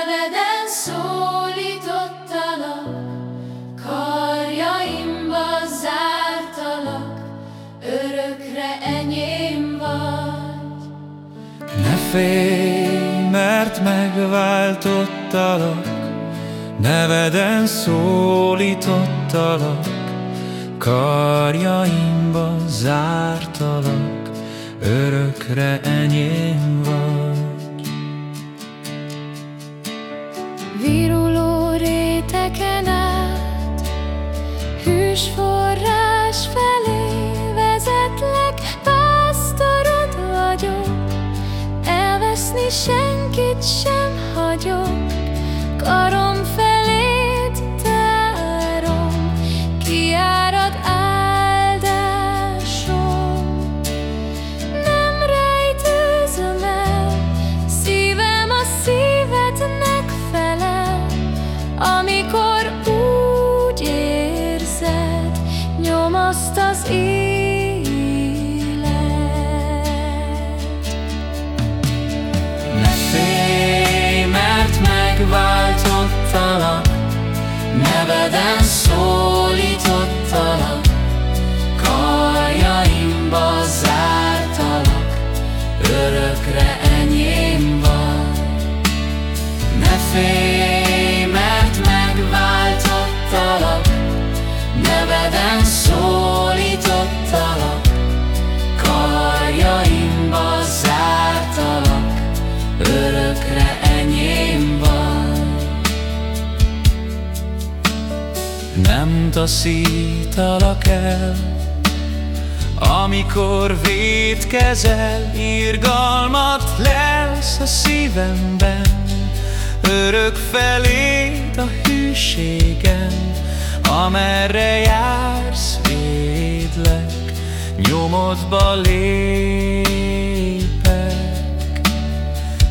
neveden szólítottalak, karjaimba zártalak, örökre enyém vagy. Ne félj, mert megváltottalak, neveden szólítottalak, karjaimba zártalak, örökre enyém vagy. Hűs felé vezetlek, pásztorod vagyok, elveszni senkit sem nyomaszt az élet. Ne félj, mert megváltottalak, Neveden Nem taszítalak el, amikor védkezel, irgalmat lelsz a szívemben, örök felét a hűségem, amerre jársz, védlek, nyomodba lépek.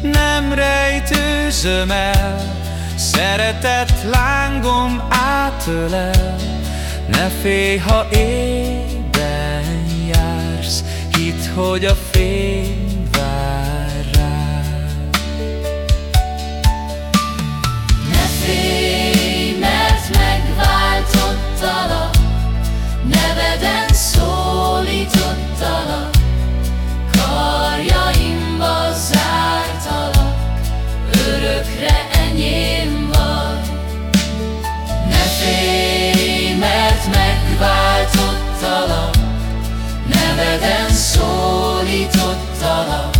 Nem rejtőzöm el, szeretett lángom átölel, ne félj, ha ében jársz, hidd, hogy a fény szólítottalak,